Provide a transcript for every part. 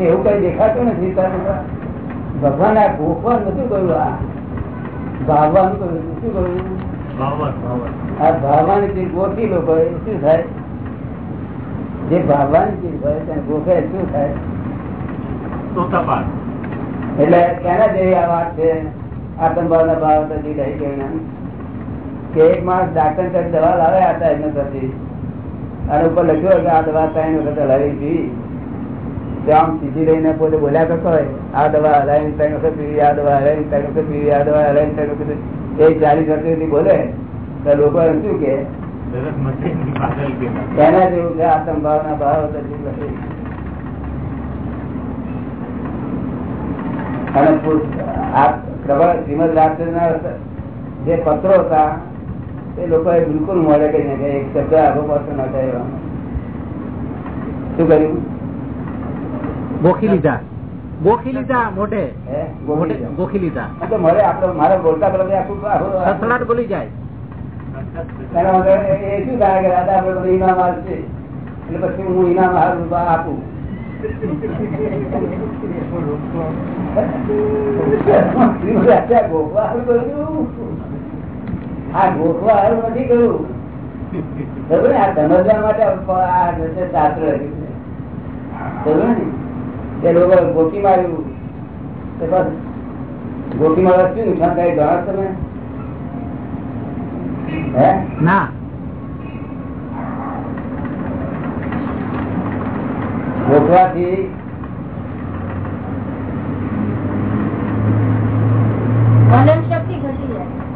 એવું કઈ દેખાતું નથી ભગવાન આ ભોગવાનું નથી કહ્યું આ ભાવવાનું કહ્યું શું કહ્યું આ ભાવવાની ચીજ ગોઠી લોકો શું થાય? જે ભાવવાની ચીજ હોય તેને ગોખે શું થાય? એટલે કેના જેવી આ વાત છે? આતંકભાવ ના ભાવ થતી રહી ગઈ કે એક માણસ ડાક્ટર તક દવા લાવે હતા એમને થતી અને ઉપર લખ્યું કે આ દવા ત્રણ વખત હલાવી પી. તો આમ સીધી રહીને પોતે બોલ્યા કરતો હોય આ દવા હલાવીને ત્રણ વખત પીવી આ દવા હલાવીને ત્રણ વખત પીવી આ દવા હલાવીને ત્રણ વખત એ ચાલીસ વર્ષ સુધી બોલે તો લોકો એમ શું કે? એના જેવું છે આતંકભાવ ભાવ થતી અને શ્રીમદ રાજચંદ્ર જે પત્રો હતા એ લોકો બિલકુલ મળે કઈ નહીં એક શબ્દ આગો પાછો ન થાય શું કર્યું? ગોખી લીધા. ગોખી લીધા મોઢે. ગોખી લીધા. તો મળે આપડે મારે બોલતા પેલા આખું સસલાટ બોલી જાય. એ શું થાય કે દાદા આપડે ઇનામ આવશે એટલે પછી હું ઇનામ આપું. આ ગોખવા હારું નથી શાસ્ત્ર તે લોકો ગોકી માર્યું ગોકી મારવા શું નુકસાન થાય ગણો તમે હે ના.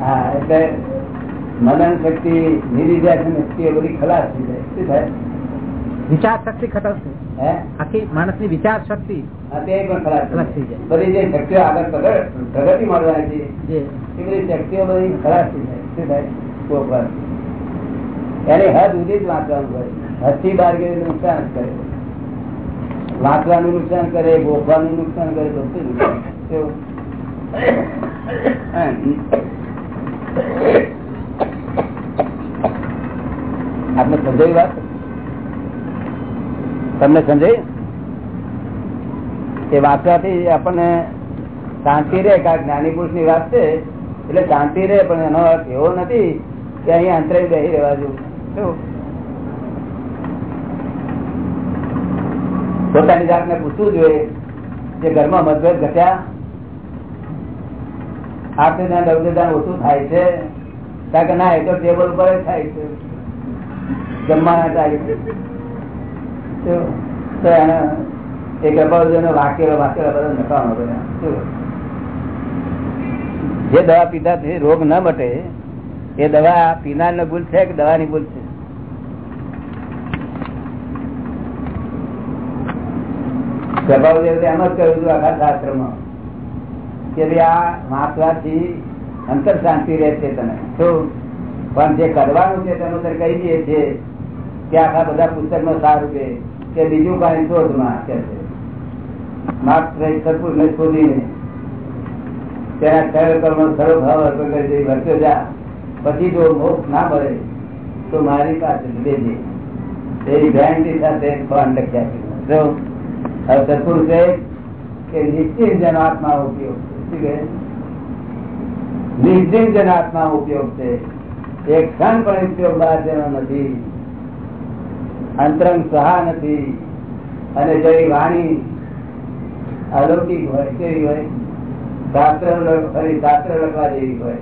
હા એટલે મનન શક્તિ નિરીધ્યાસન શક્તિ બધી ખલાસ થઈ જાય. શું થાય? વિચાર શક્તિ ખટકશે હે? આખી માણસની વિચાર શક્તિ તે પણ ખલાસ થઈ જાય. બધી જે શક્તિઓ આગળ પ્રગતિ મળવાની છે એ બધી શક્તિઓ બધી ખલાસ થઈ જાય. શું થાય? ગોખવા એની હદ સુધી જ વાંચવાનું હોય. હદથી બાર એટલે નુકસાન જ કરે. વાંચવાનું નુકસાન કરે ગોખવાનું નુકસાન કરે બધું આપને સમજાવી વાત? તમને સમજાય? એ વાંચવાથી આપણને શાંતિ રહે કારણ જ્ઞાની પુરુષની વાત છે, એટલે શાંતિ રહે, પણ એનો અર્થ એવો નથી કે અહીંયા અંતરાય બેસી રહેવા જેવું શું? પોતાની જાતને પૂછવું જોઈએ. કે ઘરમાં મતભેદ ઘટ્યા લગ્નદાન ઓછું થાય છે. કારણ કે ના, એ તો ટેબલ ઉપર થાય છે. જમવાના થાય છે બધો નકામો? જે દવા પીધાથી રોગ ન મટે, એ દવા પીનાર ભૂલ છે કે દવાની ભૂલ છે? ગર્ભાવતી એમ જ કહ્યું હતું આખા શાસ્ત્રમાં. કે ભાઈ આ વાંચવાથી અંતર શાંતિ રહે છે તને. શું? પણ જે કરવાનું છે તેનું તને કહી દઈએ છીએ કે આખા બધા પુસ્તકમાં સારું કે કે બીજું કઈ શોધમાં કે છે. માત્ર સદપુરુષ શોધીને તેના સરળ કર્મ સરળ ભાવ અર્પણ કરી દે વર્ત્યો જા પછી જો મોક્ષ ના મળે તો મારી પાસે લેજે એવી ગેરંટી સાથે ફોન લખ્યા છે. હવે સત્પુરુષે કે નિશ્ચિત જનાત્મા ઉપયોગ શું કહે? નિશ્ચિત જનાત્મા ઉપયોગ છે. એક ક્ષણ પણ ઉપયોગ બહાર જેનો નથી. અંતરંગ સહા નથી. અને જેવી વાણી અલૌકિક હોય કેવી હોય. શાસ્ત્ર ફરી શાસ્ત્ર લખવા જેવી હોય?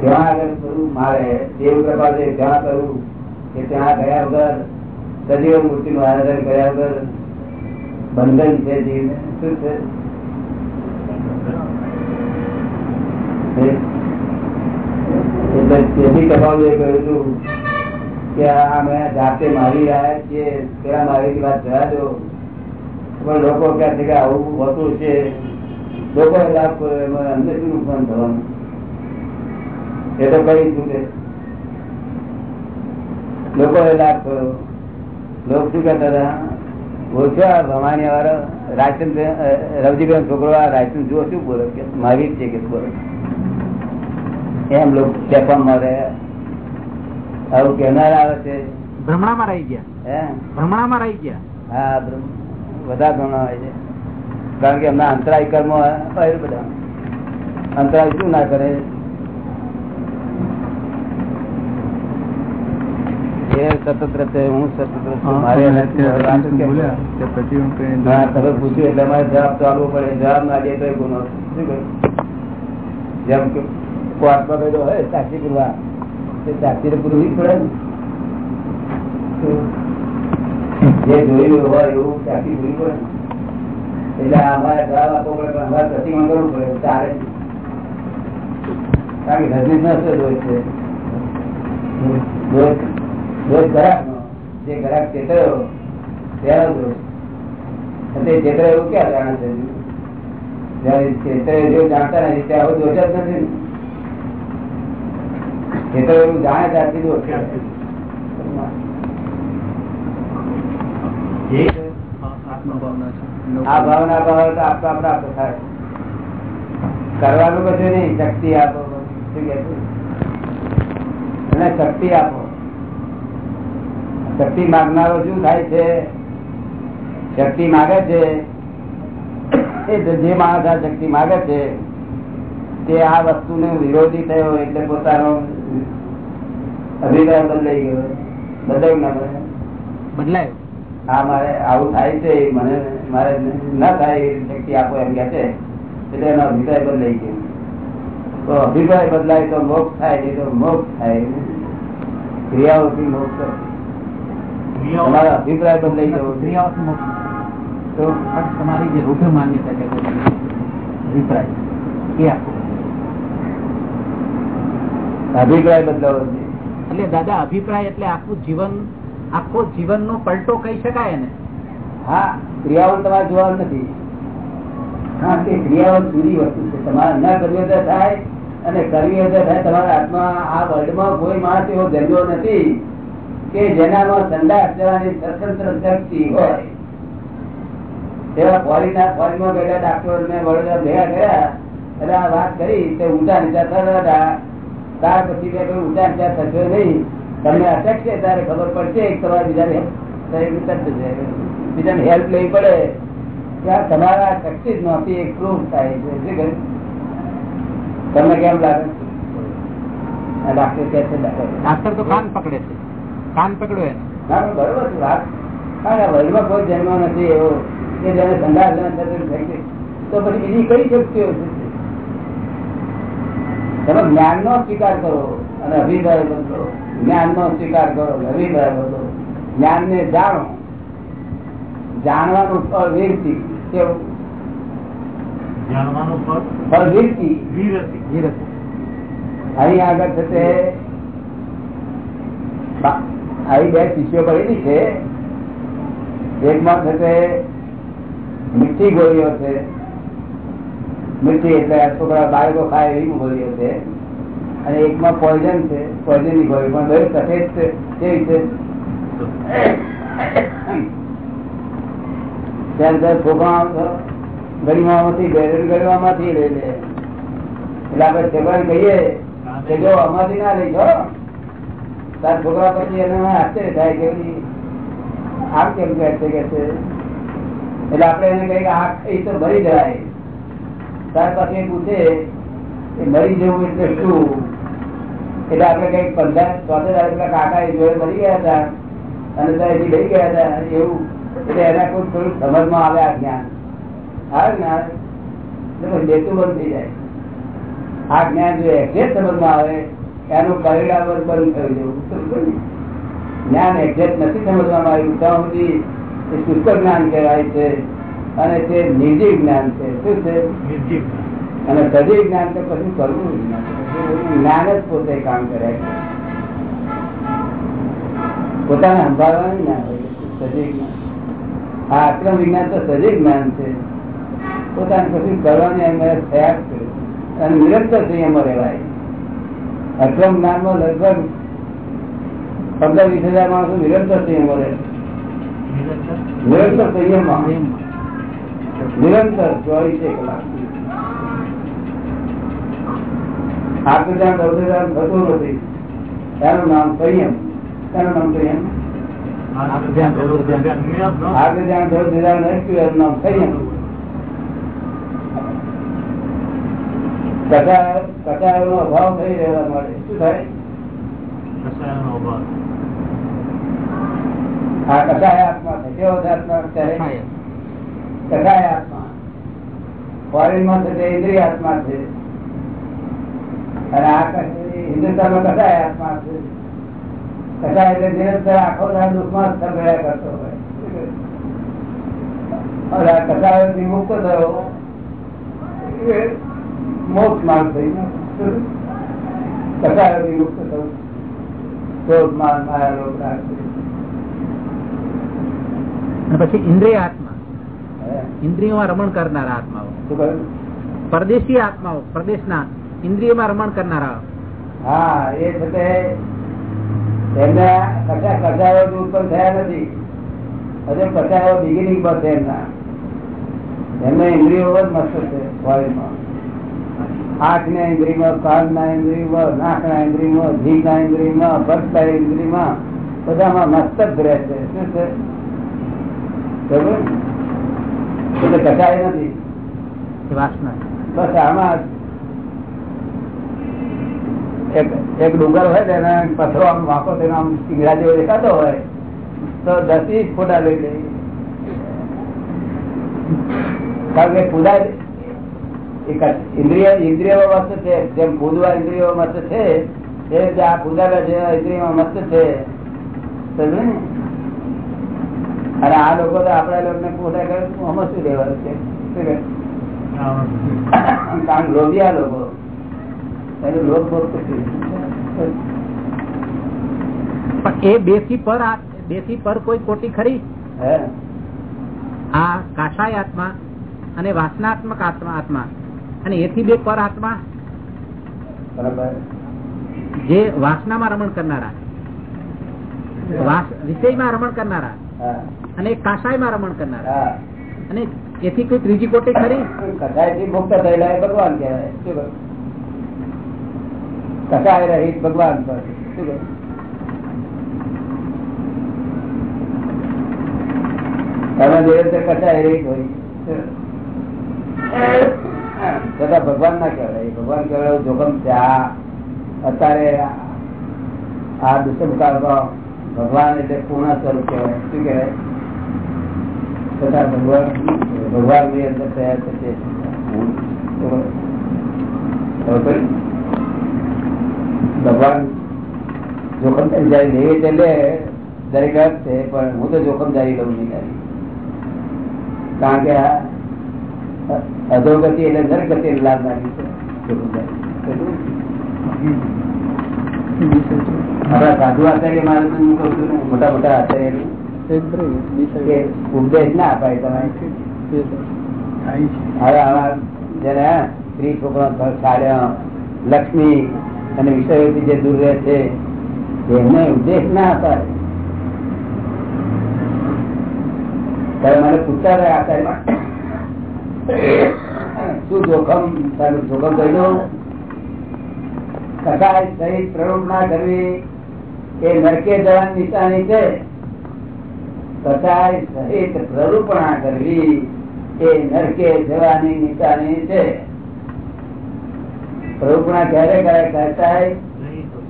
ધ્યાન આગળ કરવું મારે. દેવ કૃપા છે ધ્યાન કરવું કે ત્યાં ગયા વગર સજીવ મૂર્તિ નું આરાધન કર્યા વગર બંધન છે જીવને શું છે? તેથી કપાવજે કહ્યું હતું કે અમે જાતે મારી રહ્યા છીએ, પેલા મારી વાત જવા દો. પણ લોકો ક્યાં છે કે આવું હોતું છે? લોકો લાભ એમાં અમને શું નુકસાન થવાનું? એ તો કઈ છૂટે લોકો એ લાભ કરો. લોકો શું કહેતા હતા? ઓછો આ ભવાની વાળો રાયચંદ રવજીભાઈ છોકરો આ રાયચંદ જુઓ શું બોલો કે મહાવીર છે કે બોલો એમ લોકો ચેપમાં રહે આવું કહેનાર આવે છે. ભ્રમણામાં રહી ગયા. હે? ભ્રમણામાં રહી ગયા. હા વધારે ભ્રમણા હોય છે. કારણ કે એમના અંતરાય કર્મ હોય બધા. અંતરાય શું ના કરે? એ સ્વતંત્ર છે હું સ્વતંત્ર છું મારે એનાથી વાત કેમ કરે? હા, તમે પૂછ્યું એટલે મારે જવાબ તો આપવો પડે. જવાબ ના દે તો એ ગુનો જેમ કે કોર્ટમાં ગયેલો હોય સાક્ષી પૂરવા તે સાક્ષી ને પૂરવી પડે જે જોયું હોય એવું સાક્ષી પૂરવી પડે. એટલે અમારે જવાબ આપવો પડે પણ અમારે પ્રતિમા કરવું પડે. તારે કારણ કે રજનીશ ના શું દોષ છે. દોષ દોષ ગ્રાહકનો. જે ગ્રાહક ચેતવ્યો તેનો દોષ તે ચેતર એવું ક્યાં જાણે છે? જયારે ચેતર જેવું જાણતા નથી ત્યાં આવો દોષ જ નથી ચેતર એવું જાણે ત્યારથી દોષ આ ભાવના ભાવ આપતો પ્રાપ્ત થાય. કરવાનું કશું નહીં શક્તિ આપો શું શક્તિ આપો. શક્તિ માગનારો શું થાય છે? શક્તિ માગે છે? એ જે માણસ આ શક્તિ માગે છે તે આ વસ્તુને વિરોધી થયો એટલે પોતાનો અભિપ્રાય બદલાઈ ગયો બદલાયું ના બદલાય. હા મારે આવું થાય છે મને મારે ના થાય શક્તિ આપો એમ કે છે એટલે એનો અભિપ્રાય બદલાઈ ગયો. તો અભિપ્રાય બદલાય તો મોક્ષ થાય નહીં તો મોક્ષ થાય. ક્રિયાઓથી મોક્ષ થાય. તમારો અભિપ્રાય બદલાઈ જવો તો તમારી જે રૂપે માન્યતા છે અભિપ્રાય એ આપો. અભિપ્રાય બદલાવો એટલે દાદા અભિપ્રાય એટલે આખું જીવન આખો જીવનનો પલટો કહી શકાય ને હા ક્રિયાઓ તમારે જોવાનું નથી. હા તે ક્રિયાઓ જુદી વસ્તુ છે. તમારે ન કરવી હોય થાય અને કરવી થાય. તમારા હાથમાં આ વર્લ્ડમાં કોઈ માણસ એવો જન્મ્યો નથી. કે જેનામાં ધંધા જવાની સ્વતંત્ર શક્તિ હોય. એવા ફોરીના ફોરીમાં ગયેલા ડાક્ટર ને વડોદરા ભેગા ગયા એટલે આ વાત કરી, તે ઊંચા નીચા થતા હતા. ત્યાર પછી મેં કોઈ ઊંચા નીચા થશે નહીં. તમને અટકશે ત્યારે ખબર પડશે, એક તમારે બીજાને બીજાને હેલ્પ લેવી પડે. ત્યાં તમારા શક્તિ જ નહોતી એક પ્રૂફ થાય છે. તમને કેમ લાગે? ડાક્ટર કે છે ડાક્ટર તો કાન પકડે છે. કાન પકડો એને. બરોબર છે વાત. કારણ કે વર્લ્ડમાં કોઈ જન્મ નથી એવો. કે જેને થતું તો પછી બીજી કઈ શક્તિઓ તમે જ્ઞાન નો સ્વીકાર કરો અને અભિપ્રાય બદલો જ્ઞાન નો સ્વીકાર કરો અભિપ્રાય બદલો જ્ઞાન ને જાણો. જાણવાનું ફળ વીરતી કેવું? જાણવાનું ફળ? વીરતી વીરતી અહીં આગળ છે તે બા- શિષ્યો કરેલી છે. એકમાં છે મીઠી ગોળીઓ છે. મીઠી એટલે છોકરા બાળકો ખાય એવી ગોળીઓ છે. અને એકમાં પોઈઝન છે પોઈઝનની ગોળી. પણ દરેક સફેદ છે કેવી છે? ત્યારે દર લઈ લે. એટલે આપણે કહીએ કે જો અમારી ના લઈ જો તાર છોકરા પછી એને આશ્ચર્ય થાય કે ઓલી આમ કેમ કહે છે કે છે એટલે આપણે એને કહીએ કે આ એ તો મરી જાય. ત્યાર પછી એ પૂછે કે મરી જવું એટલે શું? એટલે આપણે કંઈક પંદર, ચોતેર પેલા કાકા એ જોડે મરી ગયા હતા. અને ત્યાંથી લઈ ગયા હતા. એવું. એટલે એના કોઈ થોડું સમજમાં આવે આ જ્ઞાન. આવે ને એટલે પછી લેતું બંધ થઈ જાય. આ જ્ઞાન જો એક્ઝેક્ટ સમજમાં આવે એનું પરિણામ બંધ થયું જવું જ્ઞાન એક્ઝેક્ટ નથી સમજવામાં આવ્યું. ત્યાં સુધી એ શુષ્ક જ્ઞાન કહેવાય છે અને તે નિર્જીવ જ્ઞાન છે. શું છે? અને સજીવ જ્ઞાન તો કશું કરવું જ્ઞાન જ પોતે કામ કરે છે. પોતાને સંભાળવાનું જ્ઞાન હોય સજીવ જ્ઞાન. આ આક્રમ વિજ્ઞાન તો સજીવ જ્ઞાન છે. પોતાને કશું કરવાની એમ થયા જ અને નિરંતર સંયમમાં રહેવાય અક્રમ જ્ઞાનમાં લગભગ પંદર વીસ હજાર માણસો નિરંતર સંયમ વધે નિરંતર સંયમ નિરંતર ચોવીસે કલાક આત્મધ્યાન અવધાન થતું નથી. એનું નામ સંયમ એનું નામ સંયમ નથી એનું નામ સંયમ કચાયો નો અભાવ થઈ રહેવા માટે. શું થાય? હા કસાય આત્મા છે. કેવો છે આત્મા? અત્યારે કસાય આત્મા. ફોરેનમાં તે ઇન્દ્રિય આત્મા છે. અને આ હિન્દુસ્તાનમાં કસાય આત્મા છે. કસાય એટલે નિરંતર આખો દુઃખમાં સગળ્યા કરતો હોય. આ કસાયથી મુક્ત થયો. મોક્ષ માર્ગ થઈ કસાય ક્રોધ માયા પછી ઇન્દ્રિય આત્મા. ઇન્દ્રિયોમાં રમણ કરનારા આત્માઓ. પરદેશી આત્માઓ પ્રદેશના ઇન્દ્રિયોમાં રમણ કરનારા હા એ છે એમના કશા કચાયો ઉત્પન્ન થયા નથી. હજુ કચાયો બિગિનિંગ પર છે એમના. એમને ઇન્દ્રિયો જ મસ્ત છે બોડીમાં આંખ ના ઇન્દ્રિયમાં કાન ના ઇન્દ્રિયમાં નાક ના ઇન્દ્રિયમાં ઘી ના ઇન્દ્રિયમાં પગ ના ઇન્દ્રિયમાં, બધામાં મસ્તક રહે છે. શું છે? બસ આમાં એક ડુંગર હોય એના પથરો આમ વાંકો તેનો આમ ટીંગડા જેવો દેખાતો હોય, તો દસ ફોટા લઈ લઈ કારણ પૂજા ઇન્દ્રિય ઇન્દ્રિયો મસ્ત છે. જેમ પૂજવા ઇન્દ્રિયો મસ્ત છે એ રીતે આ પૂજાના જેવા ઇન્દ્રિયો મસ્ત છે. અને આ લોકો તો આપણા લોકો પૂજા કરે આમાં શું લેવાનું છે? કારણ લોભિયા લોકો. એનું લોભ પણ એ બેથી પર આ- બેથી પર કોઈ કોટી ખરી? હે? આ કાશાય આત્મા અને વાસનાત્મક આત્મા આત્મા. અને એથી બે પર આત્મા. બરાબર. જે વાસનામાં રમણ કરનારા. વિષયમાં રમણ કરનારા. અને કાશાયમાં રમણ કરનારા. અને એથી કોઈ ત્રીજી કોટી ખરી? મુક્ત થયેલા એ ભગવાન કહેવાય. કસાય રહિત ભગવાન પર શું તમે જોઈએ કસાય રહિત હોય. છતાં ભગવાન ના કહેવાય ભગવાન કહેવાય જોખમ છે આ અત્યારે આ દુષ્મકાળમાં ભગવાન એટલે પૂર્ણ સ્વરૂપ કહેવાય શું કહેવાય છતાં ભગવાન ભગવાનની અંદર થયા છે તે ખબર પડી? ભગવાન જોખમ થઈ જાય લે એટલે દરેક વાત છે, પણ હું તો જોખમ જારી લઉં નહીં કાંઈ. કારણ કે આ અધોગતિ એટલે નરગતિ લાભ? આપણા સાધુ આચાર્ય મારે મોટા મોટા આચાર્ય ઉપદેશ ના અપાય તમારે હવે આવા જેને સ્ત્રી છોકરા સાડ્યા લક્ષ્મી અને વિષયોથી જે દૂર રહે છે, એમને ઉપદેશ ના અપાય ત્યારે મને પૂછતા રહ્યા આચાર્ય નરકે જવાની નિશાની છે. કસાય પ્રરૂપણા ક્યારે કરાય? કસાય?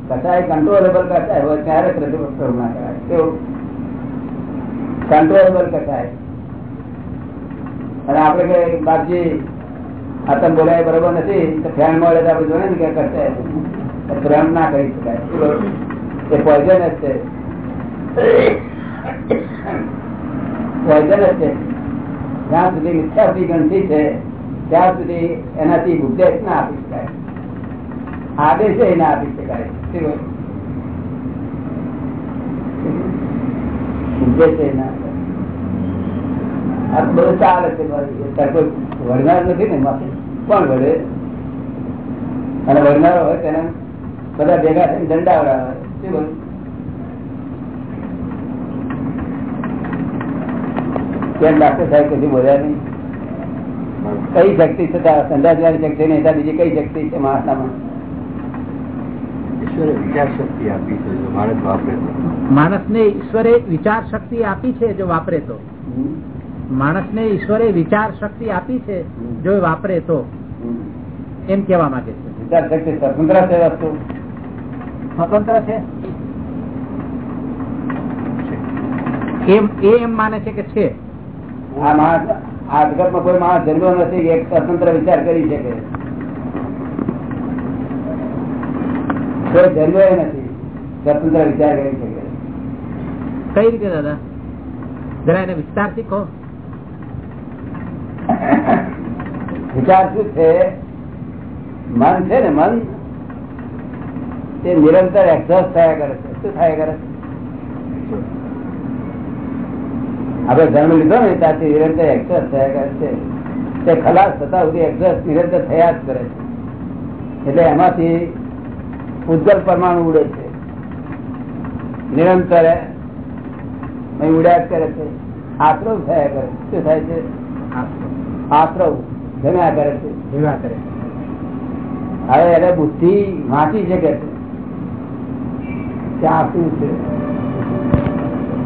કસાય કંટ્રોલેબલ કસાય? હોય ત્યારે પ્રરૂપણા કરાય? કેવું? કંટ્રોલેબલ કસાય. અને આપડે કઈ બાપજી આતમ બોલાય બરોબર નથી, તો ફેન મળે તો આપડે જોઈએ ને કે કરતા પ્રેમ ના કરી શકાય. એ પોઈઝન જ છે. પોઈઝન જ છે. જ્યાં સુધી મિથ્યાથી ગણતી છે, ત્યાં સુધી એનાથી ઉપદેશ ના આપી શકાય. આદેશ ના આપી શકાય. ઉપદેશ એ ના. બધું ચાલે છે વળનાર નથી ને કોણ વળે? અને વળનારો હોય તેને બધા ભેગા થઈને દંડાવડા હોય શું કહ્યું? કેમ ડાક્ટર સાહેબ કશું બોલ્યા નહીં? કઈ શક્તિ છે? તારા સંદાસવાની શક્તિ નહીં તાર બીજી કઈ શક્તિ છે માણસનામાં ઈશ્વરે વિચાર શક્તિ આપી છે માણસ ને ઈશ્વરે વિચાર શક્તિ આપી છે જો વાપરે તો. માણસને ઈશ્વરે વિચાર શક્તિ આપી છે જો વાપરે તો? એમ કેવા માંગે છે. વિચાર શક્તિ સ્વતંત્ર છે વસ્તુ? સ્વતંત્ર છે? એમ એમ માને છે કે છે? આ માણસ આ જગતમાં કોઈ માણસ જન્મ્યો નથી એક સ્વતંત્ર વિચાર કરી શકે. કોઈ જન્મ્યો નથી સ્વતંત્ર વિચાર કરી શકે. કઈ રીતે દાદા? જરા એને વિસ્તાર શીખો વિચાર શું છે? મન છે ને મન? તે નિરંતર એક્ઝોસ્ટ થયા કરે છે. શું થયા કરે છે? આપડે જન્મ લીધો ને ત્યાંથી નિરંતર એક્ઝોસ્ટ થયા કરે છે. તે ખલાસ થતા સુધી એક્ઝોસ્ટ નિરંતર થયા જ કરે છે. એટલે એમાંથી ઉજ્જવલ પરમાણુ ઉડે છે. નિરંતર ઉડ્યા જ કરે છે. આક્રોશ થયા કરે શું થાય છે? આશ્રવ જમ્યા કરે છે. જમ્યા કરે હવે એને બુદ્ધિ વાંચી શકે છે. આ શું છે?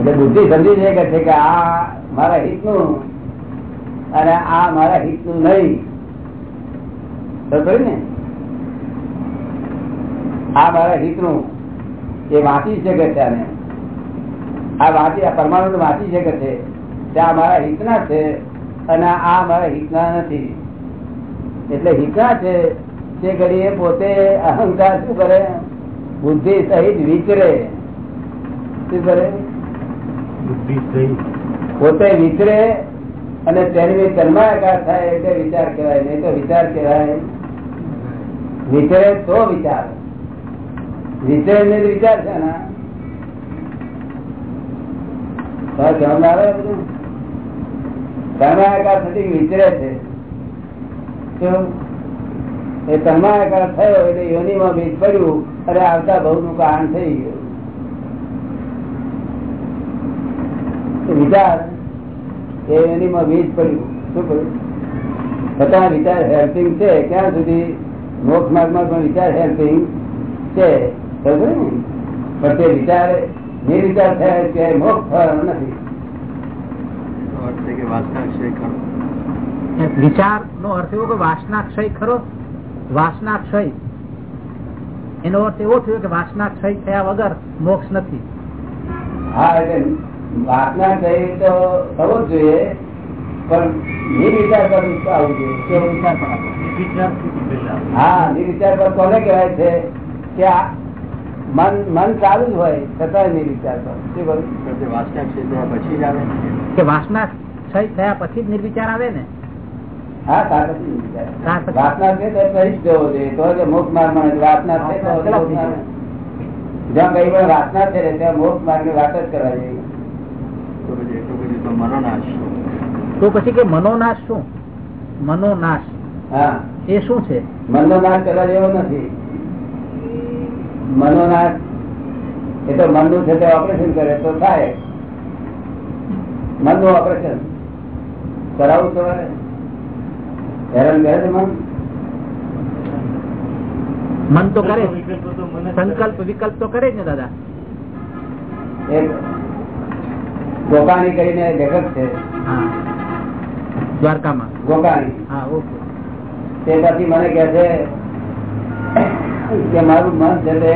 એટલે બુદ્ધિ સમજી શકે છે કે આ મારા હિતનું અને આ મારા હિતનું નહીં. ને? આ મારા હિતનું એ વાંચી શકે છે અને આ વાંચી આ પરમાણુ વાંચી શકે છે. આ મારા હિતના છે. અને આ મારા હિતના નથી. એટલે હિતના છે તે ઘડીએ પોતે અહંકાર શું કરે? બુદ્ધિ સહિત વિચરે. શું કરે? બુદ્ધિ સહિત. પોતે વિચરે અને તેની તન્માયાકાર થાય એટલે વિચાર કહેવાય નહીં તો વિચાર કહેવાય વિચરે તો વિચાર. વિચરે ને વિચાર છે ને. સમજ આવે બધું? વિચરે તન્માયાકાર થયો બીજ પડ્યું આવતા બહુ નું કારણ થઈ ગયું. વિચાર, એ યોનીમાં બીજ પડ્યું. શું પડ્યું? છતાં વિચાર હેલ્પિંગ છે, ક્યાં સુધી? મોક્ષ માર્ગમાં પણ વિચાર હેલ્પિંગ છે પણ તે વિચાર નિર્વિચાર થયા કે મોક્ષ થવાનો નથી તો અર્થ છે કે વાસના ક્ષય ખરો વિચાર નો અર્થ એવો કે વાસનાક્ષય ખરો. વાસનાક્ષય. એનો અર્થ એવો થયો કે વાસનાક્ષય થયા વગર મોક્ષ નથી. હા એટલે વાસનાક્ષય તો થવો જ જોઈએ પણ નિર્વિચાર પર આવું જોઈએ. હા નિર્વિચાર પર કોને કહેવાય છે કે આ મન મન ચાલુ જ હોય છતાં નિર્વિચાર પર. શું કરું વાસના પછી જ આવે કે વાસના ક્ષય થયા પછી જ નિર્વિચાર આવે ને? તો પછી કે મનોનાશ શું? મનોનાશ. એ શું છે? મનોનાશ કરવા જેવો નથી. મનોનાશ એ તો મનનું છે તે ઓપરેશન કરે તો થાય. મનનું ઓપરેશન કરાવવું સવારે હેરાન કરે છે મન? મન તો કરે. સંકલ્પ વિકલ્પ તો કરે જ ને દાદા. એક ગોકાણી કરીને લેખક છે. હા. દ્વારકામાં. ગોકાણી. હા ઓકે. તે પછી મને કહે છે કે મારું મન છે તે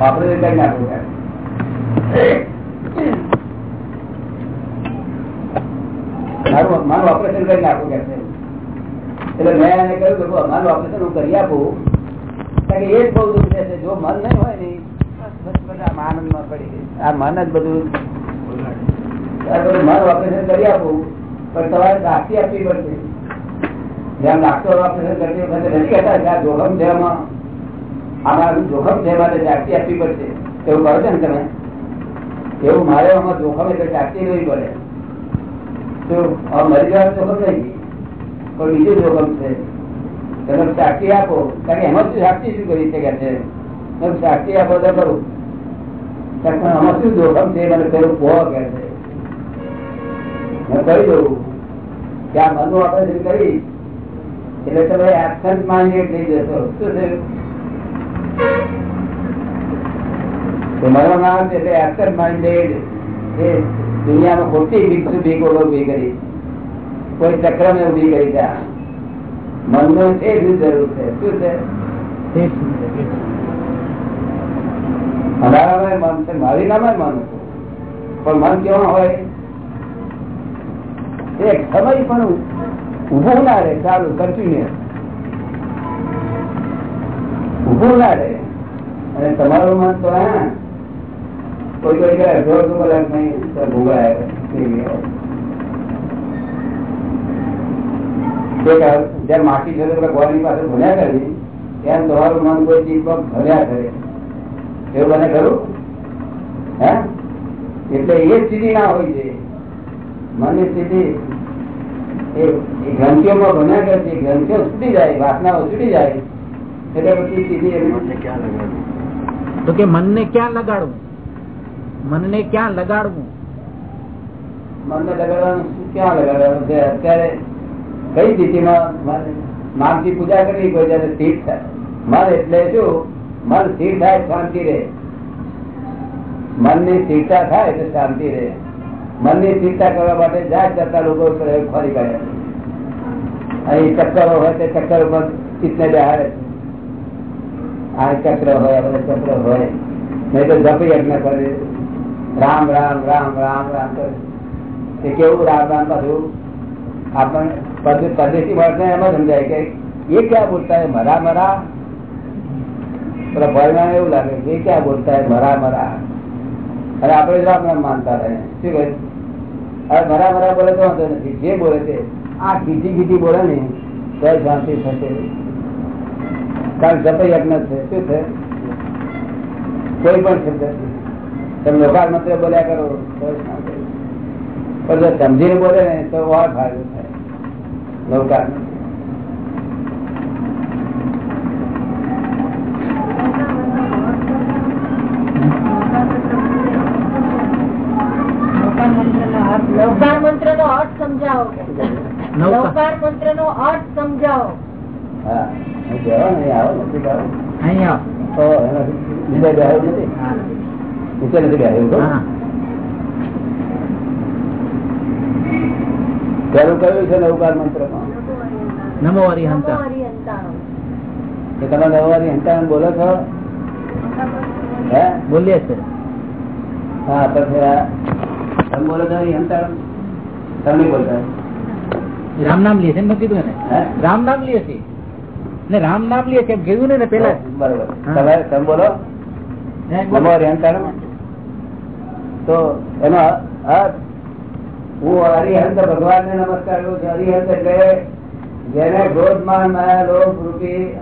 ઓપરેશન કરી નાખવું છે. મારું મારું ઓપરેશન કરી નાખું કે એટલે મેં એને કહ્યું કે મારું ઓપરેશન હું કરી આપું. કારણ કે એ જ બહુ દુઃખ છે. જો મન નહીં હોય ને. આ મન જ બધું મન ઓપરેશન કરી આપું. પણ તમારે સાક્ષી આપવી પડશે. જેમ ઓપરેશન કરતી વખતે નથી કહેતા જોખમ છે આમાં. જોખમ છે? માટે જાગતી આપવી પડશે. એવું કરો છો ને તમે? એવું મારે આમાં જોખમ એટલે જાગતી લેવી પડે. મરી જવાનું જોખમ નહીં પણ બીજું જોખમ છે, તમે સાક્ષી આપો, કારણ કે એમાં શું સાક્ષી શું કરી શકે છે? તમે સાક્ષી આપો તો કારણ આમાં શું જોખમ છે? મને પેલું છે. એટલે તમે એબસન્ટ દુનિયામાં ખોટી ભીક્ષુ ભીખો ઊભી કરી કોઈ ચક્ર ને ઊભી કરી ત્યાં મનનો એ જ જરૂર છે? શું છે? મન છે. મારી નામે મન પણ મન કેવું હોય? એક સમય પણ ઉભું ના રહે ચાલુ કન્ટિન્યુઅસ ઉભું ના રહે. અને તમારું મન તો હા કોઈ કોઈ કહે અડધો અડધો કલાક નહીં ભોગાય જ્યાં માટી છે તો ગોળની પાસે ભણ્યા કરી ત્યાં તમારું મન કોઈ ચીજ પર ભર્યા કરે. એવું બને ખરું? હે? એટલે એ સ્થિતિ ના હોય છે. મનની સ્થિતિ એ એ ગ્રંથિઓમાં ભણ્યા કરે છે ગ્રંથિઓ છૂટી જાય વાસનાઓ છૂટી જાય. એટલે પછી સ્થિતિ એની મને ક્યાં લગાડવું? તો કે મનને ક્યાં લગાડવું? મનને ક્યાં લગાડવું? મનને લગાડવાનું ક્યાં લગાડવાનું? છે અત્યારે કઈ સ્થિતિમાં માનથી પૂજા કરવી કોઈ જયારે સ્થિર થાય. મન એટલે શું? મન સ્થિર થાય, શાંતિ રહે. મનની સ્થિરતા થાય તો શાંતિ રહે. મનની સ્થિરતા કરવા માટે જાત જતા લોકો ફરી કાઢ્યા અહીં ચક્કરો હોય તે ચક્કર ઉપર ચિત્તને બેહાડે. આ ચક્ર હોય ચક્ર હોય. નહીં તો જપ યજ્ઞ કરે. રામ રામ રામ રામ રામ તે કેવું રામ રામ પાછું? આપણને પરદેશી માણસને એમ સમજાય કે એ ક્યાં બોલતા હે મરા મરા? પેલા એવું લાગે કે એ ક્યાં બોલતા હે મરા મરા? અને આપણે રામ રામ માનતા રહે. શું કહે? અરે મરા મરા બોલે તો વાંધો નથી. જે બોલે છે આ ગીધી ગીધી બોલે ને તો શાંતિ થશે. કારણ જપૈયજ્ઞ છે. શું છે? કોઈ પણ શબ્દ તમે લોકાલ મંત્ર બોલ્યા કરો પણ જો સમજીને બોલે ને તો વાર ફાયદો થાય. લોકાલ લવકાર મંત્ર નો અર્થ સમજાવો. નવકાર મંત્ર નો અર્થ સમજાવો. હા આવો નથી આવો અહીંયા આવો. નથી. હા. નીચે નથી તો? પેલું કયું છે નવકાર મંત્રમાં? નમો તમે નવવારી હંતાણ બોલો છો? હે? બોલીએ છે. હા પછી તમે બોલો છો એ હંતાણ તમે નહીં બોલતા? રામ નામ લે છે એમ કીધું એને. રામ નામ લે છે. ને રામ નામ લે છે એમ કીધું ને પેલા બરોબર. તમે તમે બોલો. નમો હરિહંતાણ તો એનો અર્થ હું હરિહંત ભગવાન ને નમસ્કાર કરું છું. હરિહંત એટલે જેને ક્રોધમાન માયા લોક રૂપી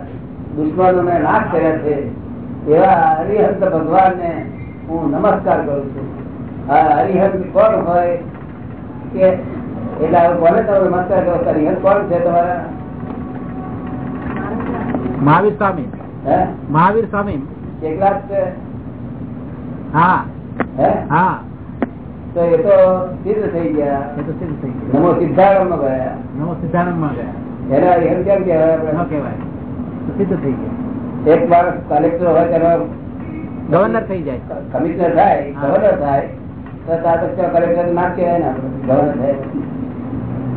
દુશ્મનો ને નાશ કર્યા છે એવા હરિહંત ભગવાન ને હું નમસ્કાર કરું છું. હરિહંત કોણ હોય? કે એટલે હવે કોને તમે નમસ્કાર કરો? હરિહંત કોણ છે તમારા? મહાવીર સ્વામી. હે? મહાવીર સ્વામી. જ છે? હા. હે? હા. તો એ તો સિદ્ધ થઈ ગયા. એ તો સિદ્ધ થઈ ગયું. નમો સિદ્ધાર્થમાં ગયા. નમો સિદ્ધાનંદમાં ગયા. એના હરિહંત કેમ કહેવાય કહેવાય. સિદ્ધ થઈ ગયા. એક વાર કલેક્ટર હોય તેનો ગવર્નર થઈ જાય. કમિશનર થાય ગવર્નર થાય તો પછી કલેક્ટર ના કહેવાય ને ગવર્નર થાય.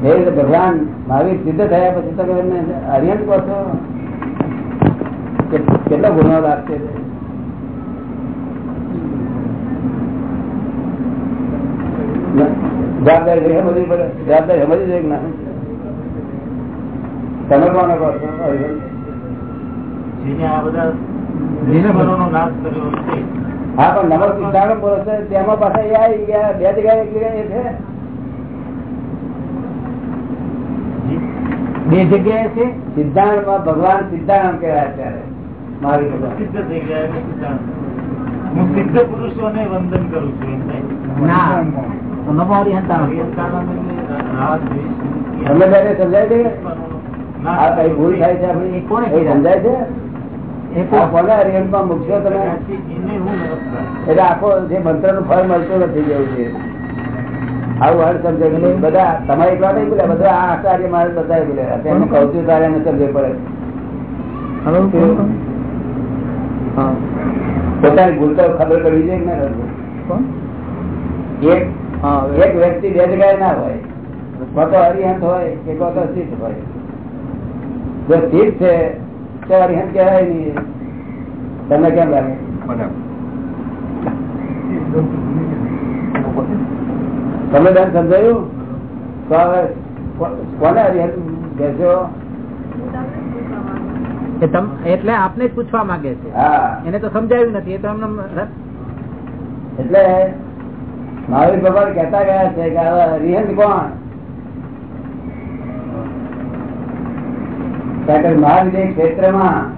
એ રીતે ભગવાન મહાવીર સિદ્ધ થયા પછી તમે એમને હરિયંત કહો છો? કેટલો ગુનો લાગશે જવાબદારી સમજવી પડે જવાબદારી સમજી જોઈએ કે ના તમે કોને કહો છો હરિયંત? જેને આ બધા જેને દુશ્મનોનો નાશ કર્યો છે હા પણ નમો સિદ્ધાંત બોલે છે તેમાં પાછા એ આવી ગયા બે જગ્યાએ એક જગ્યાએ એ છે બે જગ્યાએ છે સિદ્ધાંતમાં ભગવાન સિદ્ધાંત કહેવાય અત્યારે મારી ભગવાન સિદ્ધ થઈ ગયા એટલે સિદ્ધાંત. હું સિદ્ધ પુરુષોને વંદન કરું છું એમ થાય. ના તો નમો હરિહંતા હરિહંતાણંદ એટલે રાગ, દ્વેષ, તમને બેને સમજાય છે? આ કઈ ભૂલ થાય છે આપણી? સમજાય છે? તમે? એટલે આખો જે મંત્રનું ફળ મળતું નથી જવું છે. આવું હર સમજે બધા તમારી એકલા નહીં બોલ્યા બધા આ આચાર્ય મારે બધા બોલ્યા. તેનું કહું છું તારે એને સમજે પડે. પોતાની ભૂલ તો ખબર કરવી જોઈએ એક એક વ્યક્તિ બે જગ્યાએ ના હોય. કોતો હરિહંત હોય કે કોતો સિદ્ધ હોય. જો સિદ્ધ છે તો હરિહંત કહેવાય નહીં. તમને કેમ લાગે? તમે બેન સમજાયું? તો હવે કોને હરિહંત તમ- એટલે આપને જ પૂછવા માંગે છે. હા. એને તો સમજાયું નથી એ તો એમને એટલે મહાવીર ભગવાન કહેતા ગયા છે કે રિહંત કોણ? મહાવિજય ક્ષેત્રમાં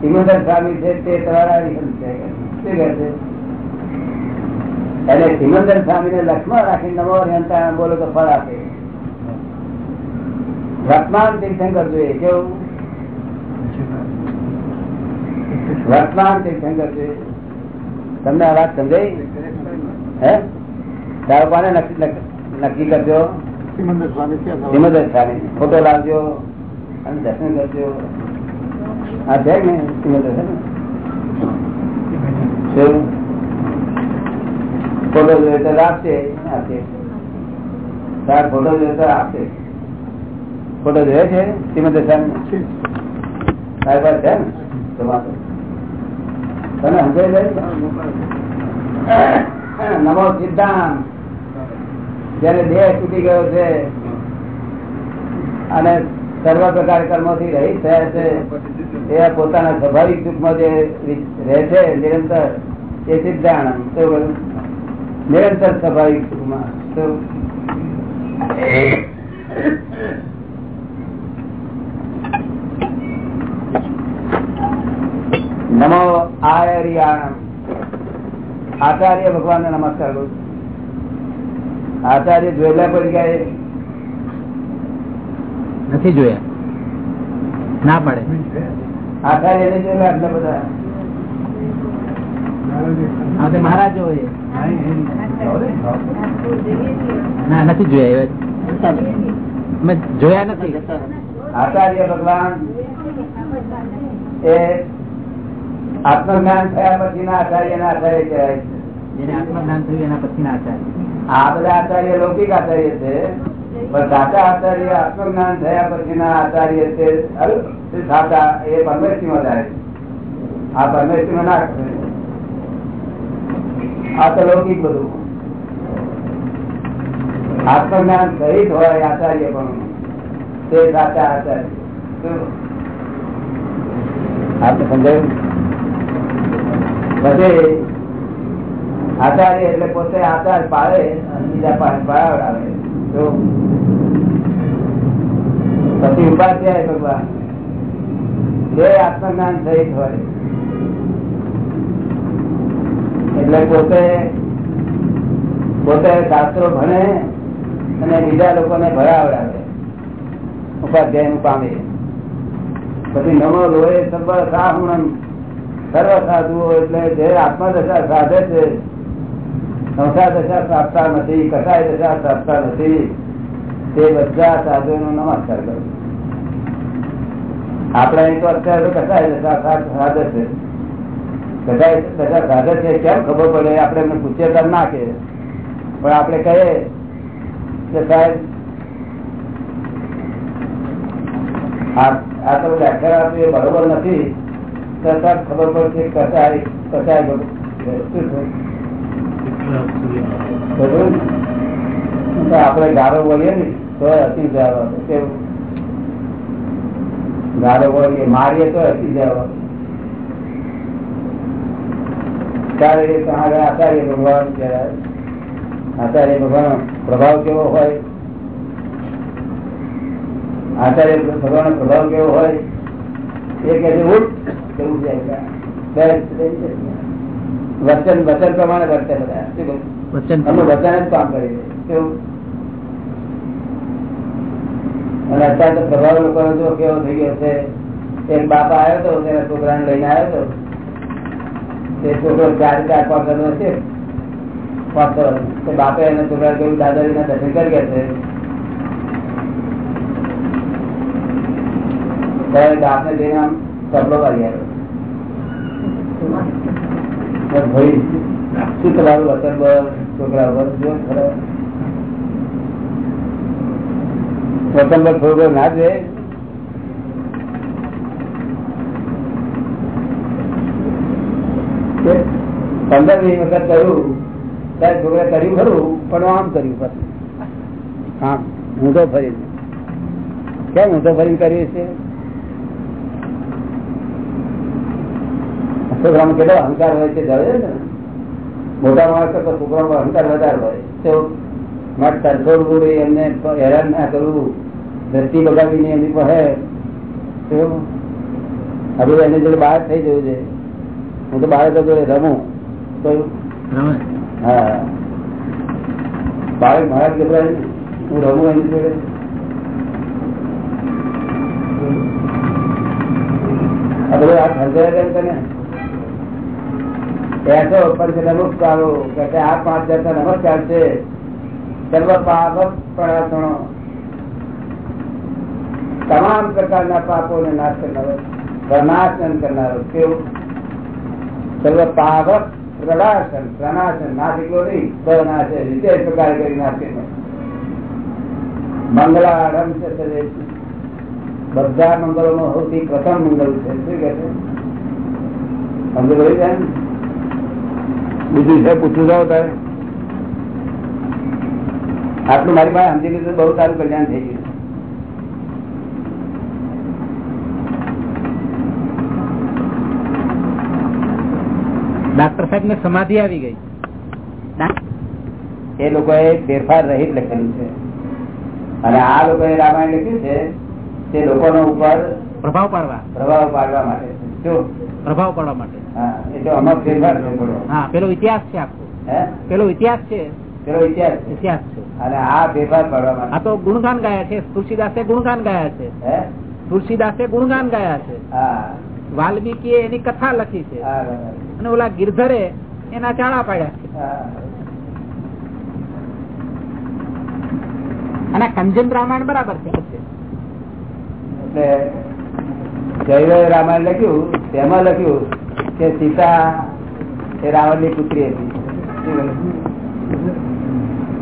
સિમંદર સ્વામી છે તે તમારા રિહંત છે. શું કહે છે? સિમંદર સ્વામી ને લક્ષ્મણ રાખી નમો હરિહંતા બોલો તો ફળ આપે. વર્તમાન તીર્થંકર જોઈએ, કેવું? વર્તમાન તીર્થંકર જોઈએ. તમને આ વાત સમજાઈ? હે? તારો કોને નક્કી કરજો. સિમંદર સ્વામી ફોટો લાવજો અને દર્શન કરજો. આ છે ને સિમંદર ફોટો જોઈએ તો આપશે આપશે. તાર ફોટો જોઈએ તો આપશે. ફોટો જોઈએ છે સિમંદર સ્વામી? તારી પાસે છે ને? તો વાંધો સમજાય જાય નમો સિદ્ધાંત. જેને દેહ તૂટી ગયો છે. અને સર્વ પ્રકાર કર્મો થી રહી થયા છે. એ પોતાના સ્વાભાવિક સુખમાં જે રહે છે, નિરંતર, એ સિદ્ધાંત. નિરંતર સ્વાભાવિક સુખમાં. નમો આયર્યાણમ. આચાર્ય ભગવાન ને નમસ્કાર કરું આચાર્ય જોયેલા પડી ગયા નથી જોયા. ના પડે. આચાર્ય ને જોયેલા આટલા બધા. મહારાજ તે ના નથી જોયા મેં જોયા નથી. આચાર્ય ભગવાન એ આત્મજ્ઞાન થયા પછી ના આચાર્ય ના આચાર્ય કહેવાય જેને આત્મજ્ઞાન થયું એના પછીના આચાર્ય આ બધા આચાર્ય લૌકિક આચાર્ય છે પણ સાચા આચાર્ય આત્મજ્ઞાન થયા પછી ના આચાર્ય છે સાચા એ પરમેશ્વરી માં જાય આ પરમેશ્વરી માં ના આ તો લૌકિક બધું. આત્મજ્ઞાન સહિત હોય આચાર્ય પણ તે સાચા આચાર્ય? આપને સમજાયું? એટલે પોતે પછી ઉપાધ્યાય ભગવાન. જે આત્મજ્ઞાન સહિત હોય. એટલે પોતે પોતે શાસ્ત્રો ભણે અને બીજા લોકોને ભરાવડાવે ઉપાધ્યાયનું પામે. પછી નવો લોહે સબર સાહુણમ સર્વ સાધુઓ એટલે જે આત્મદશા સાધે છે, સંસાર દશા સાધતા નથી, કસાય દશા સાધતા નથી, તે બધા સાધુઓ નો નમસ્કાર કરો આપણે અહીં તો અત્યારે કસાય દશા સાધે છે. કસાય દશા સાધે છે કેમ ખબર પડે? આપણે એમને પૂછીએ તો ના કે પણ આપણે કહીએ કે સાહેબ આ તો વ્યાખ્યા આપી એ બરોબર નથી. તો સાહેબ ખબર પડશે આપણે ગારો બોલીએ ને, તો અતિ જવા ગારો બોલીએ, મારીએ તો અતિ જવા આચાર્ય ભગવાન કહેવાય. આચાર્ય ભગવાન પ્રભાવ કેવો હોય? આચાર્ય ભગવાન પ્રભાવ કેવો હોય? એ કે છે કેવું જાય. વચન વચન પ્રમાણે વર્તે બધા. વચન અમે વચન જ કામ કરી. કેવું? અને અત્યારે તો પ્રભાવ લોકો જો કેવો થઈ ગયો છે એક બાપ આવ્યો હતો તેના છોકરાને લઈને આવ્યો હતો તે છોકરો ચાર ચાર પાંચ વર્ષનો છે. પાંચ વર્ષ. બાપે એને છોકરા કહ્યું દાદાજીના દર્શન કરી ગયા છે. ત્યારે બાપને જઈને આમ સબલો કરી આવ્યો. પંદર વીસ વખત કર્યું ત્યારે છોકરા કર્યું ખરું, પણ આમ કર્યું પછી. હા, હું તો ફરી કેમ ઊંધો ફરી કર્યું છે છોકરામાં કેટલો અહંકાર હોય છે જાણે ને? મોટા માણસ કરતા છોકરામાં અહંકાર વધારે હોય. તો મારે તરછોડવું નહીં, એમને હેરાન ના કરવું. દ્રષ્ટિ બગાડીને એમની પાસે. હવે એને જોડે બહાર થઈ જવું છે. હું તો બાળક જોડે રમું. તો હા. બાળક મારા ગભરાય હું રમું એની જોડે. આ બધું આ ખર્ચા કેમ તને એસો ઉપર છે નમસ્કારો કે આ પાંચ જતા નમસ્કાર છે સર્વ પાપ પ્રણાસણો. તમામ પ્રકારના પાપોને નાશ કરનારો પ્રનાશન કરનારો કેવું? સર્વ પાપ પ્રણાશન પ્રનાશન નાશ નહીં પ્રનાશ રીતે પ્રકાર કરી નાખે મંગળારમ છે બધા મંગળો નો સૌથી પ્રથમ મંગળ છે. શું કે છે? સમજ પડી જાય ને? બીજું છે પૂછવું જાવ તારે. આટલું મારી પાસે સમજી લીધું બહુ સારું કલ્યાણ થઈ ગયું. ડાક્ટર સાહેબ ને સમાધિ આવી ગઈ. એ લોકોએ ફેરફાર રહિત લખેલું છે. અને આ લોકોએ રામાયણ લખ્યું છે તે લોકોનો ઉપર પ્રભાવ પાડવા. પ્રભાવ પાડવા માટે. પ્રભાવ પાડવા માટે. હા પેલો ઇતિહાસ છે આખો. પેલો ઇતિહાસ છે? પેલો ઇતિહાસ છે. ઇતિહાસ છે. અને આ ફેરફાર પાડવા આ તો ગુણગાન ગાયા છે. તુલસીદાસે ગુણગાન ગાયા છે. તુલસીદાસે ગુણગાન ગાયા છે. વાલ્મીકી એની કથા લખી છે. અને ઓલા ગિરધરે એના ચાળા પાડ્યા છે. અને કંજન રામાયણ બરાબર છે. એટલે જૈવ રામાયણ લખ્યું તેમાં લખ્યું કે સીતા એ રાવણની પુત્રી હતી.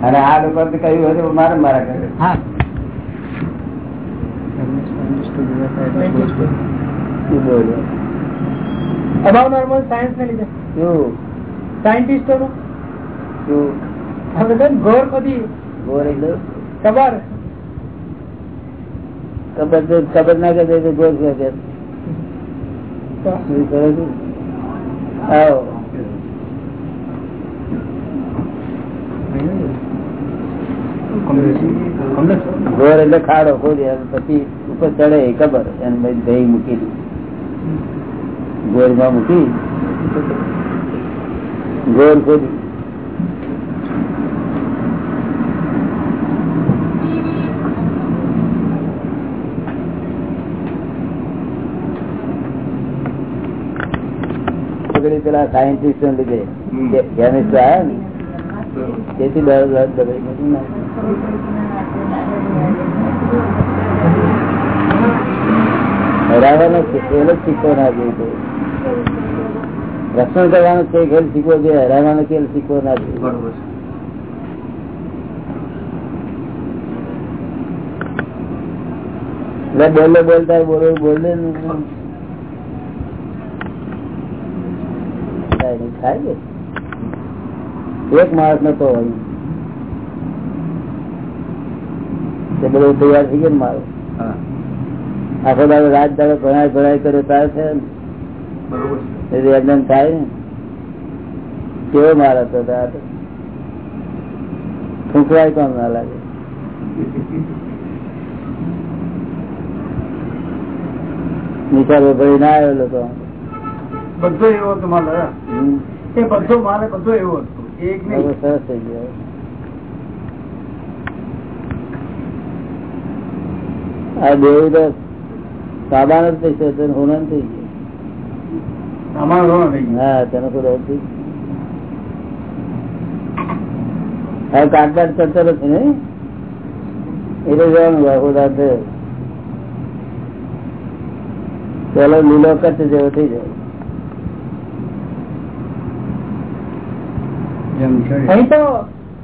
અને આ લોકો કહ્યું હતું મારે મારા નોર્મલ સાયન્સ ને લીધે. સાયન્ટિસ્ટો નું શું? હવે તો ઘોર બધી બોલ એટલે? ખબર. ખબર ખબર ના કરે ગોર ગોળ ગોળ એટલે ખાડો ખોદી પછી ઉપર ચડે ખબર. એને પછી દહીં મૂકી ગોરમાં મૂકી. ગોર ખોદી પકડી પેલા સાયન્ટિસ્ટ લીધે. કેમિસ્ટ આવ્યા ને? તેથી દર દર દબાઈ ગયું ને. હરાવવાનો છે, ખેલ જ શીખવો ના જોઈએ રક્ષણ કરવાનો છે ખેલ શીખવો જોઈએ? હરાવવાનો ખેલ શીખવો ના જોઈએ? એટલે બોલે બોલતા બોલો બોલે ને. થાય કે એક માણસ નતો તે બધું તૈયાર થઈ ગયો મારો. આખો દાડો રાત દાડો ભણાય ભણાય કર્યો તાર છે ને. થાય ને? કેવો માર હતો તાર? ફૂંકવાય કોણ ના લાગે? નિશાળ ભાઈ ના આવેલો તો બધો એવો હતો માલ. એ બધો માલ બધો એવો હતો. એક નહીં. સરસ થઈ ગયો. આ દેવું તો સાબાન જ પૈસો હતો ને થઈ ગયો. હા તેનો કોઈ રોગ થઈ હવે કાટબાટ કરતો નથી ને? એ તો જવાનું બાપુદાર પેલો લીલો કચ્છ જેવો થઈ જાય. અહીં તો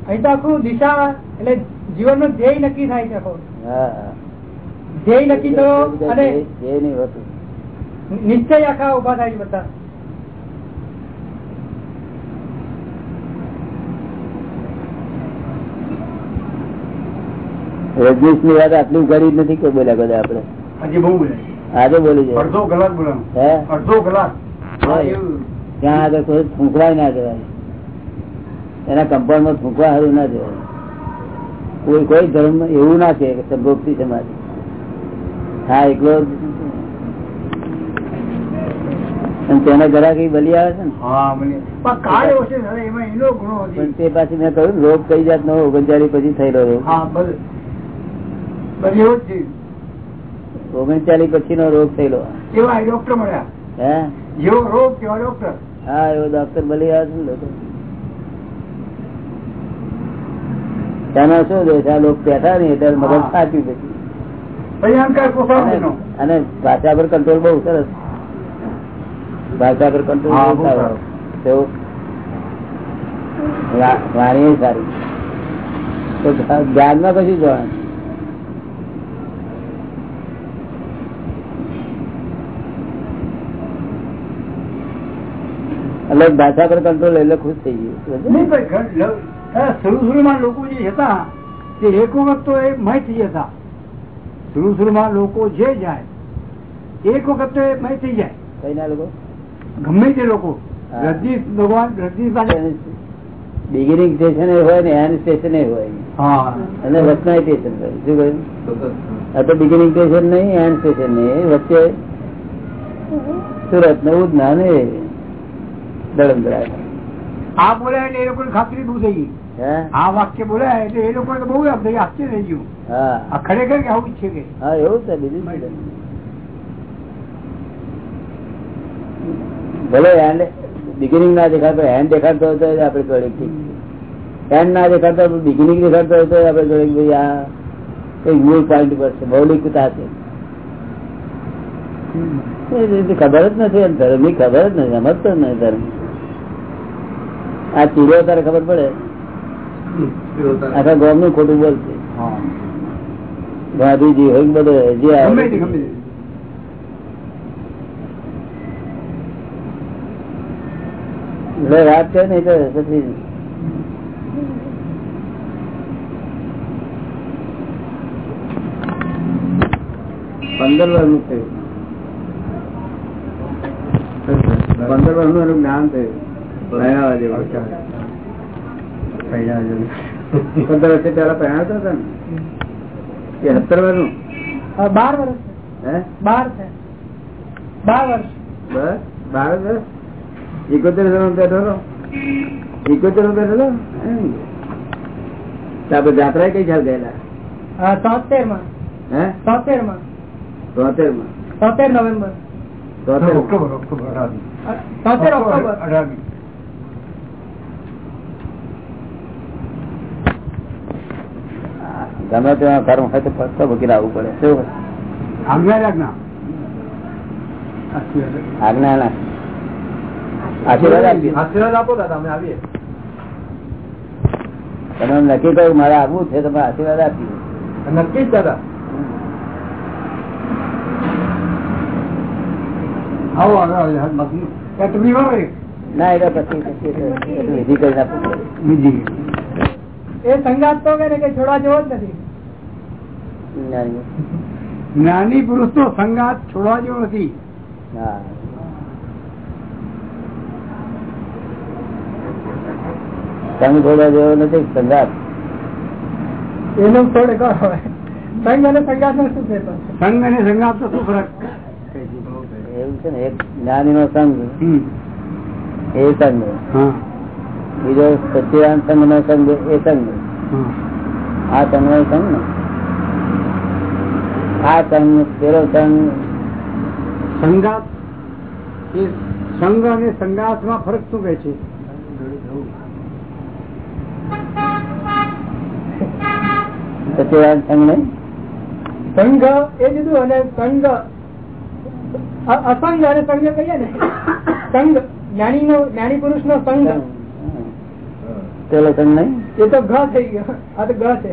અહીં તો આખું દિશા એટલે જીવનનું ધ્યેય નક્કી થાય છે હા ધ્યેય નક્કી થયો અને નિશ્ચય આખા ઊભા થાય છે બધા. રજનીશની વાત આટલી ગરીબ નથી કે બોલ્યા બધા આપડે હજી બહુ બોલે આજે બોલી જાય. અડધો કલાક બોલાવું. હે? અડધો કલાક. ત્યાં આગળ કોઈ ફૂંકવાય ના જવાય. એના કમ્પાઉન્ડમાં ફૂંકવા હારું ના જવાય કોઈ કોઈ ધર્મ એવું ના છે કે સંભોગથી સમાજ હા એકલો. તેને જરા કઈ બલી આવે છે ને? તે પાછી મેં કહ્યું રોગ કઈ જાત નો ઓગણચાળી પછી થયેલો રહ્યો ઓગણચાળી પછી નો રોગ થયેલો. એવા ડોક્ટર મળ્યા. હે? જેવો રોગ તેવા ડોક્ટર હા એવો ડોક્ટર બલી આવે છે ને લોકો. તેનો શું દોષ આ લોકો બેઠા નહીં એટલે મગજ સાચી પછી અને- ભાષા પર કંટ્રોલ બહુ સરસ. ભાષા પર કંટ્રોલ બહુ સારો. વાણી સારી. તો જ્ઞાનમાં કશું જવાનું? એટલે ભાષા પર કંટ્રોલ એટલે ખુશ થઈ ગયું. શરૂ શરૂમાં લોકો જે હતા તે એક વખત તો એ મય થઈ જતા. શરૂ શરૂમાં લોકો જે જાય એક વખત તો એ મય થઈ જાય. કઈ ના લોકો? ગમે તે લોકો. હા. ભગવાન રજની પાસે બિગિનિંગ સ્ટેશન એ હોય ને એન્ડ સ્ટેશન એ હોય. હા. અને વચના સ્ટેશન હોય. શું કહ્યું? આ તો બિગિનિંગ સ્ટેશન નહીં એન્ડ સ્ટેશન નહીં. વચ્ચે સુરત ને ઉધના ને દળમદરા આ બોલે એ લોકોની ખાતરી બહુ થઈ ગઈ. આ વાક્ય બોલ્યા એટલે એ લોકો બહુ આશ્ચર્ય થઈ ગયું. હા. આ ખરેખર કે આવું છે કે? હા એવું છે બીજું શું ભલે એન્ડ બિગિનિંગ ના દેખાતો એન્ડ દેખાતો હોય તો આપડે જોડે ના દેખાતો બિગિનિંગ દેખાતો આપડે જોડે ભાઈ આ કઈ મૂળ પોઈન્ટ પર છે મૌલિકતા છે. ખબર જ નથી ધર્મની ખબર જ નથી સમજતો જ નહીં ધર્મ. આ ચીરો તારે ખબર પડે. આખા ગામનું ખોટું બોલશે ગાંધીજી હોય બધો જે આવે. તે એટલે વાત છે ને તો પછી પંદર વર્ષનું થયું. પંદર વર્ષનું એનું જ્ઞાન થયું. ભણાવવા જેવું. પંદર વર્ષે પેલા પહેણા હતો ને? એ સત્તર વર્ષનું બાર વર્ષ બાર છે. બાર વર્ષ. બસ? બાર વર્ષ એકોતેર વર્ષ બેઠો હતો? એકોતેર વર્ષ બેઠો જાત્રા કઈ સાલ ગયેલા? તોતેરમાં હે? તોતેરમાં તોતેરમાં તોતેર નવેમ્બર. તોતેર? ઓક્ટોબર ઓક્ટોબર તોતેર ઓક્ટોબર. અઢારમી ગમે ત્યાં કર્મ હોય તો ફરતો મૂકીને આવવું પડે. શું? આજ્ઞા ના. આશીર્વાદ આપો દાદા અમે આવીએ. તમે નક્કી કહ્યું મારે આવવું છે તમે આશીર્વાદ આપીએ. નક્કી જ દાદા. આવો આગળ ના એટલે પછી એ વિધિ કરી બીજી એ સંગાત તો કે છોડવા જેવો જ નથી. જ્ઞાની. પુરુષ તો સંગાત છોડવા જેવો નથી સંગ છોડવા જેવો નથી સંગાત એનો થોડે સંઘ અને સંગાત નો શું સંઘ અને સંગાત નો શું ફરક? એવું છે ને એક જ્ઞાની નો સંઘ એ સંઘ હા. બીજો સચિદાન સંઘ નો સંઘ એ સંઘ હા. આ સંઘ નો સંઘ ને. આ સંઘ પેલો સંઘ સંગાત. એ સંઘ અને સંગાતમાં ફરક શું કહે છે? સંઘ એ લીધું અને સંઘ અસંગ અને સંઘ કહીએ ને. સંઘ જ્ઞાની નો જ્ઞાની પુરુષ નો સંઘ પેલો સંઘ નહીં? એ તો ઘ થઈ ગયો. આ તો ઘ છે.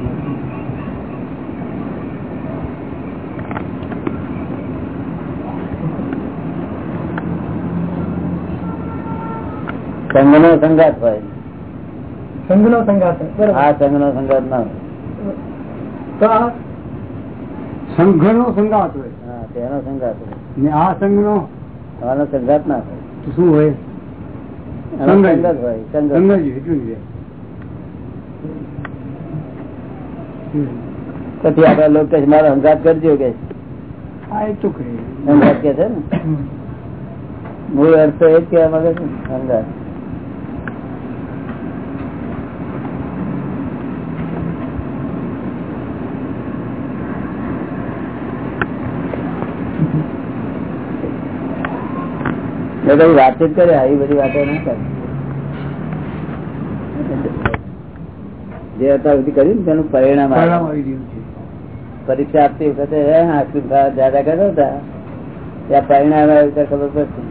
સંઘ નો સંગાત હોય. સંઘ નો સંઘાત આ સંઘ નો સંગાત ના હોય. સંઘ નો સંગાત હોય. તેનો સંગાત હોય. ને આ સંઘ નો આનો સંગાત ના હોય. શું હોય? આનો સંઘ હોય સંઘ એટલું પછી આપડા લોકો કહે છે, મારો સંગાત કરજો કે. આ એ તો સંગાત કે છે ને? મૂળ અર્થ એ જ કહેવા માંગે છે ને, સંગાત કઈ વાતચીત કરે આવી બધી વાતો ના કરે. જે સુધી કર્યું ને તેનું પરિણામ આવી. પરીક્ષા આપતી વખતે આટલું ખા- કરતા હતા ત્યાં પરિણામ આવ્યું ત્યાં ખબર પડશે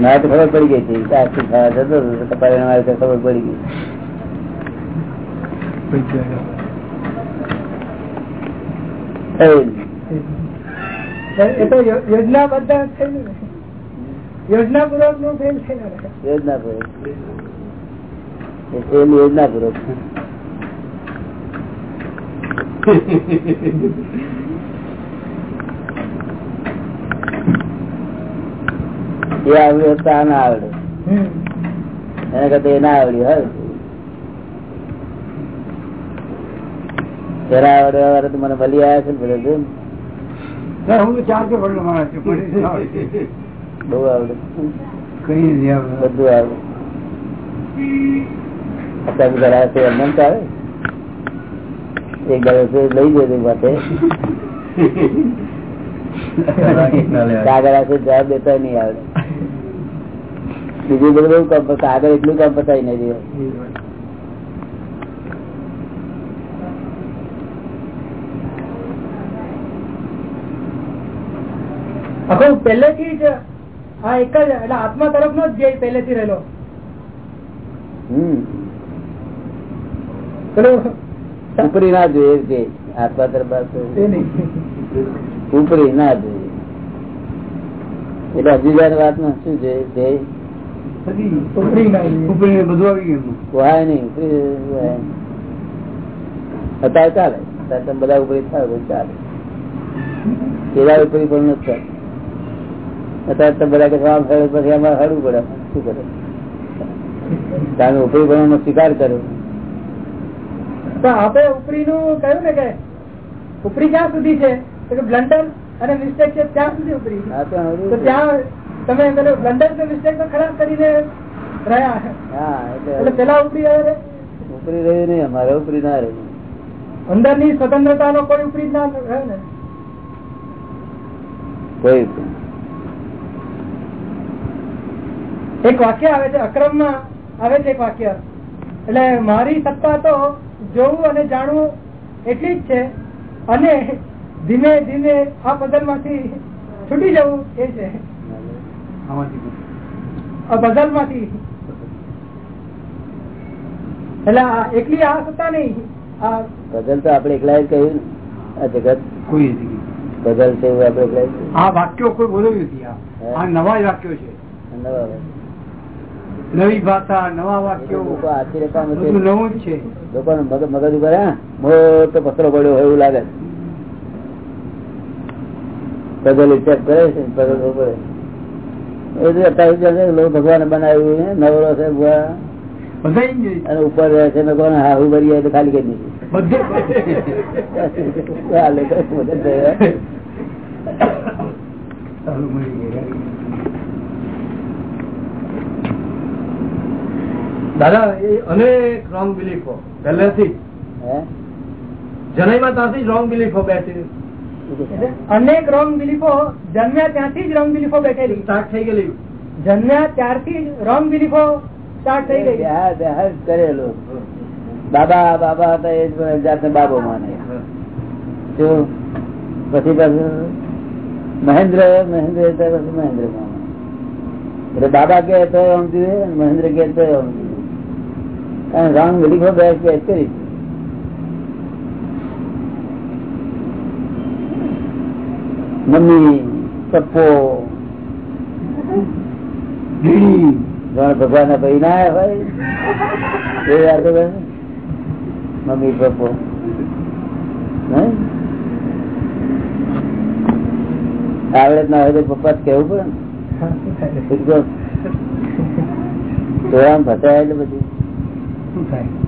મારે તો ખબર પડી ગઈ હતી. આટલું ખાવા જતો હતો પરિણામ આવ્યું ત્યાં ખબર પડી ગઈ. એ તો યોજના બધા યોજના પૂર્વકનું. ફેલ થયેલું યોજના પૂર્વક એ ફેલ યોજના પૂર્વક એ આવડ્યું ના આવડે. એના કરતા એ ના આવડ્યું હવે જરા આવડે વાળા તો મને મળી આવ્યા છે ને હું તો ચાર કે આવડે. બહુ આવડે. કઈ બધું આવડે. અત્યારે જરા છે એમને તો આવે. એક દાડો લઈ જજો પાસે કાગળ હશે જવાબ દેતા નહીં આવડે. બીજું બધું કાગળ એટલું કામ પતાવી નહીં રહ્યું. આખું પહેલેથી જ આ એક જ એટલે આત્મા તરફનો જ ધ્યેય પહેલેથી રહેલો. ઉપરી ના જોઈએ જે આત્મા તરફ ઉપરી ના જોઈએ. એટલે અભિજાન વાતમાં શું છે ઉપરી ના જોઈએ. ઉપરીને બધું આવી ગયું એમાં. નહીં ઉપરી વહાય અત્યારે ચાલે. તમે બધા ઉપરી થાય ચાલે. એવા ઉપરી પણ નથી અત્યારે બધા કે આમ થયું પછી આમાં હળવું પડે. શું કરે? તમે ઉપરી પણ સ્વીકાર કર્યો. આપણે ઉપરી નું કહ્યું ને કે ઉપરી ક્યાં સુધી છે? તો બ્લન્ડર અને મિસ્ટેક છે ત્યાં સુધી ઉપરી. તો. ત્યાં તમે બ્લન્ડર ને મિસ્ટેક તો ખરાબ કરીને રહ્યા. હા એટલે એટલે પેલા ઉપરી આવે ઉપરી રહ્યું નહીં અમારે ઉપરી ના રહ્યું અંદરની સ્વતંત્રતા નો કોઈ ઉપરી ના રહ્યો ને? કોઈ એક વાક્ય આવે છે અક્રમમાં આવે છે એક વાક્ય. એટલે મારી સત્તા તો જોવું અને જાણવું એટલી જ છે અને ધીમે ધીમે આ બદલમાંથી છૂટી જવું એ છે. બદલમાંથી એટલે એકલી આ સત્તા નહીં આ બદલ તો આપડે એકલા જ કહ્યું આ જગત. કોઈ બદલ છે એવું આપડે એકલા આ વાક્યો કોઈ બોલ્યું નથી આ. આ નવા વાક્યો છે. નવા. નવી ભાષા નવા વાક્યો લોકો આશ્ચર્ય પામે છે. બધું નવું જ છે. લોકોનો મગજ ઉપર મોટો પથરો પડ્યો હોય એવું લાગે. કરે છે લોકો ભગવાને બનાવ્યું નવરો છે અને ઉપર રહે છે ભગવાન હા હું ભરી તો ખાલી કરી બધું. દીધી ચાલે કઈ મદદ થયા. સારું મળી ગયા. દાદા એ અનેક રોંગ બિલીફો પહેલેથી હે? જનઈમાં ત્યાંથી જ રોંગ બિલીફો બેઠી. અનેક રોંગ બિલીફો જન્મ્યા ત્યાંથી જ રોંગ બિલીફો બેઠેલી. સ્ટાર્ટ થઈ ગયેલી. જન્મ્યા ત્યારથી જ રોંગ બિલીફો સ્ટાર્ટ થઈ ગઈ હા, તે હા બાબા બાબા હતા એ જ જાતને બાબો માને. જો પછી પાછું મહેન્દ્ર મહેન્દ્ર મહેન્દ્ર માને. એટલે બાબા કે તો જોઈએ મહેન્દ્ર કે તો એમ જોઈએ કારણ રામ લીખો બે કે કરી મમ્મી પપ્પો ભગવાન ના ભાઈ ના આવ્યા એ યાદ મમ્મી પપ્પો. હે? આવડત ના હોય તો પપ્પા કેવું પડે ને ફસાય એટલે પછી શું થાય?